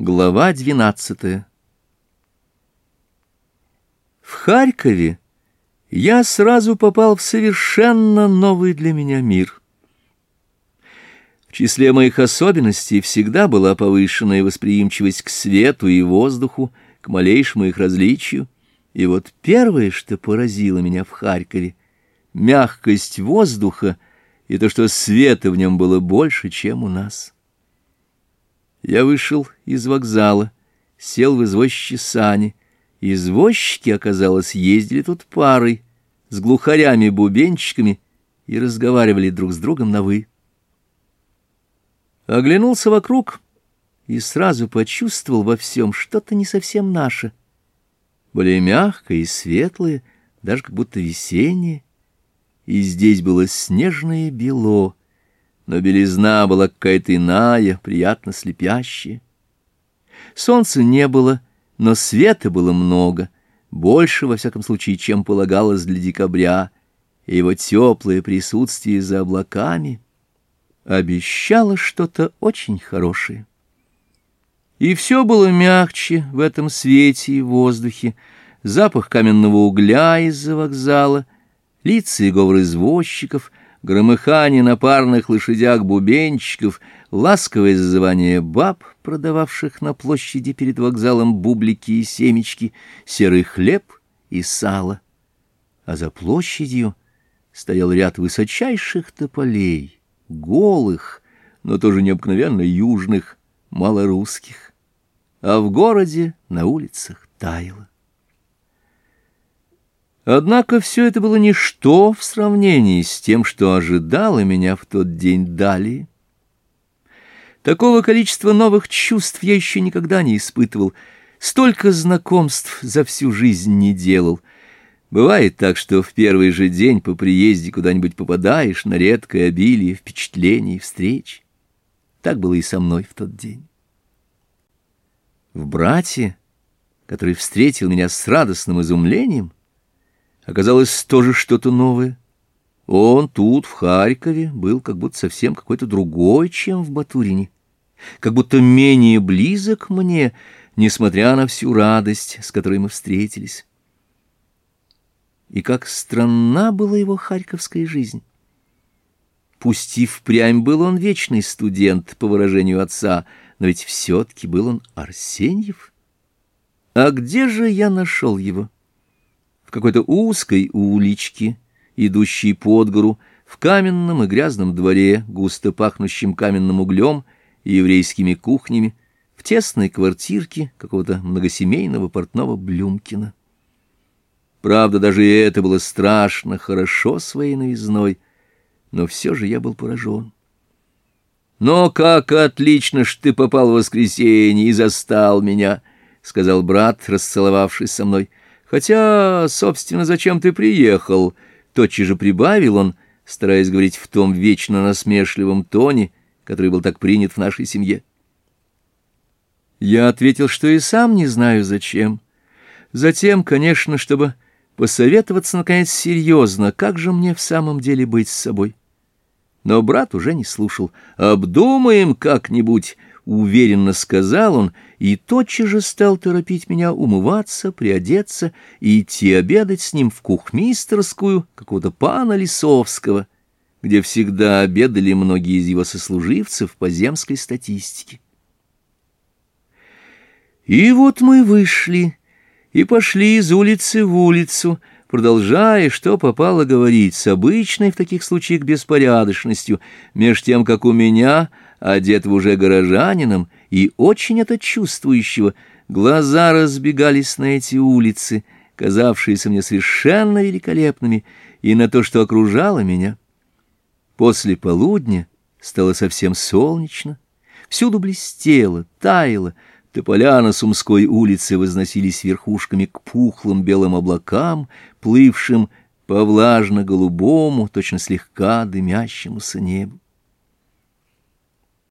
Глава 12. В Харькове я сразу попал в совершенно новый для меня мир. В числе моих особенностей всегда была повышенная восприимчивость к свету и воздуху, к малейшему их различию. И вот первое, что поразило меня в Харькове мягкость воздуха и то, что света в нем было больше, чем у нас. Я вышел из вокзала, сел в извозчи сани. Извозчики, оказалось, ездили тут парой, с глухарями-бубенчиками, и разговаривали друг с другом на «вы». Оглянулся вокруг и сразу почувствовал во всем что-то не совсем наше. Более мягкое и светлое, даже как будто весеннее. И здесь было снежное бело — но белизна была какая-то иная, приятно слепящая. Солнца не было, но света было много, больше, во всяком случае, чем полагалось для декабря, и его теплое присутствие за облаками обещало что-то очень хорошее. И все было мягче в этом свете и воздухе, запах каменного угля из-за вокзала, лица и говор извозчиков — громыхание на парных лошадях бубенчиков, ласковое зазывание баб, продававших на площади перед вокзалом бублики и семечки, серый хлеб и сало. А за площадью стоял ряд высочайших тополей, голых, но тоже необыкновенно южных, малорусских. А в городе на улицах таяло. Однако все это было ничто в сравнении с тем, что ожидало меня в тот день далее. Такого количества новых чувств я еще никогда не испытывал, столько знакомств за всю жизнь не делал. Бывает так, что в первый же день по приезде куда-нибудь попадаешь на редкое обилие впечатлений и встреч. Так было и со мной в тот день. В брате, который встретил меня с радостным изумлением, оказалось тоже что-то новое. Он тут, в Харькове, был как будто совсем какой-то другой, чем в Батурине. Как будто менее близок мне, несмотря на всю радость, с которой мы встретились. И как странна была его харьковская жизнь. Пусть и впрямь был он вечный студент, по выражению отца, но ведь все-таки был он Арсеньев. А где же я нашел его? — в какой-то узкой уличке, идущей под гору, в каменном и грязном дворе, густо пахнущем каменным углем и еврейскими кухнями, в тесной квартирке какого-то многосемейного портного Блюмкина. Правда, даже и это было страшно хорошо своей новизной, но все же я был поражен. «Но как отлично что ты попал в воскресенье и застал меня!» — сказал брат, расцеловавшись со мной — Хотя, собственно, зачем ты приехал? Тотчас же прибавил он, стараясь говорить в том вечно насмешливом тоне, который был так принят в нашей семье. Я ответил, что и сам не знаю зачем. Затем, конечно, чтобы посоветоваться, наконец, серьезно, как же мне в самом деле быть с собой. Но брат уже не слушал. «Обдумаем как-нибудь», уверенно сказал он, и тотчас же стал торопить меня умываться, приодеться и идти обедать с ним в кухмистерскую какого-то пана Лисовского, где всегда обедали многие из его сослуживцев по земской статистике. И вот мы вышли и пошли из улицы в улицу, продолжая, что попало говорить, с обычной в таких случаях беспорядочностью, меж тем, как у меня — одетого уже горожанином и очень это чувствующего, глаза разбегались на эти улицы, казавшиеся мне совершенно великолепными, и на то, что окружало меня. После полудня стало совсем солнечно, всюду блестело, таяло, тополя на Сумской улице возносились верхушками к пухлым белым облакам, плывшим по влажно-голубому, точно слегка дымящемуся небу.